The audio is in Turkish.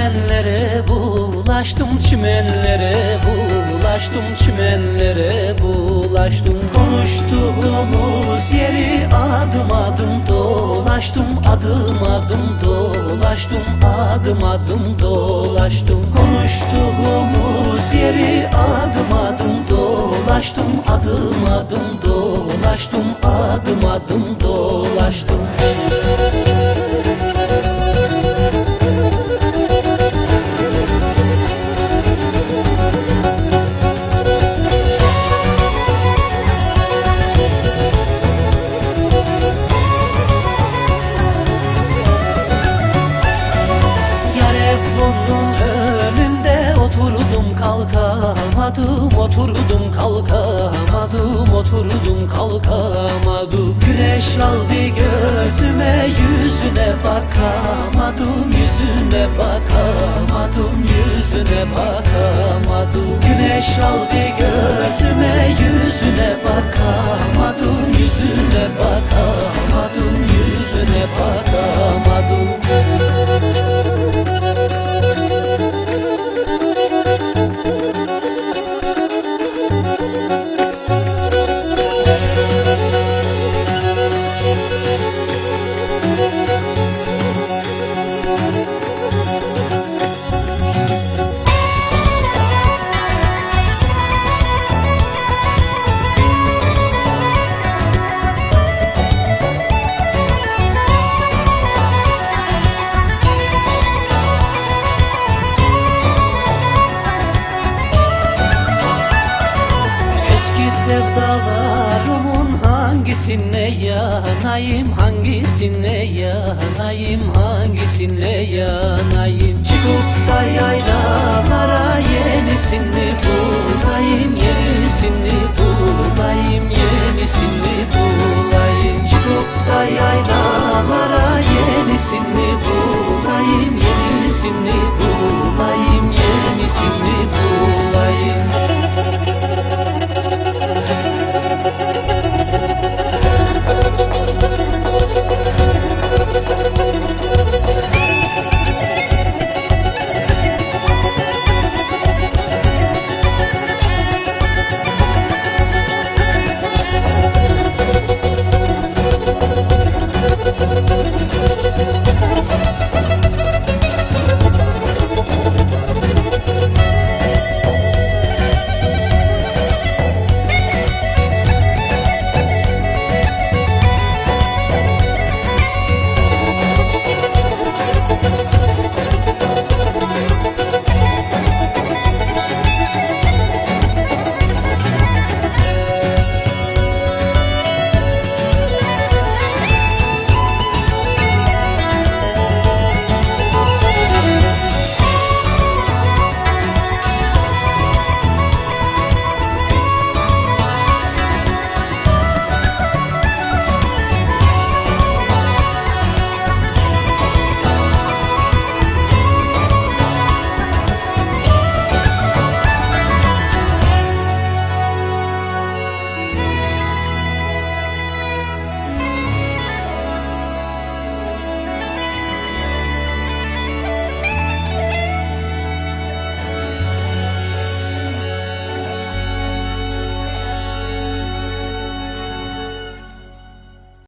çimenlere bulaştım çimenlere bulaştım çimenlere bulaştım. Konuştuğumuz yeri adım adım dolaştım adım adım dolaştım adım adım dolaştım. Konuştuğumuz yeri adım adım dolaştım adım adım dolaştım adım adım dolaştım. Yareflunun kalkamadım Oturdum kalkamadım oturdum kalkamadım. Güneş aldı gözüme yüzüne bakamadım Yüzüne bakamadım yüzüne bakamadım. Güneş aldı gözüme yüzüne bakamadım Yüzüne bakamadım yanayım Hangisine yanayım Hangisine yanayım? Çıkıp da yaylalara yenisini bulayım Yenisini bulayım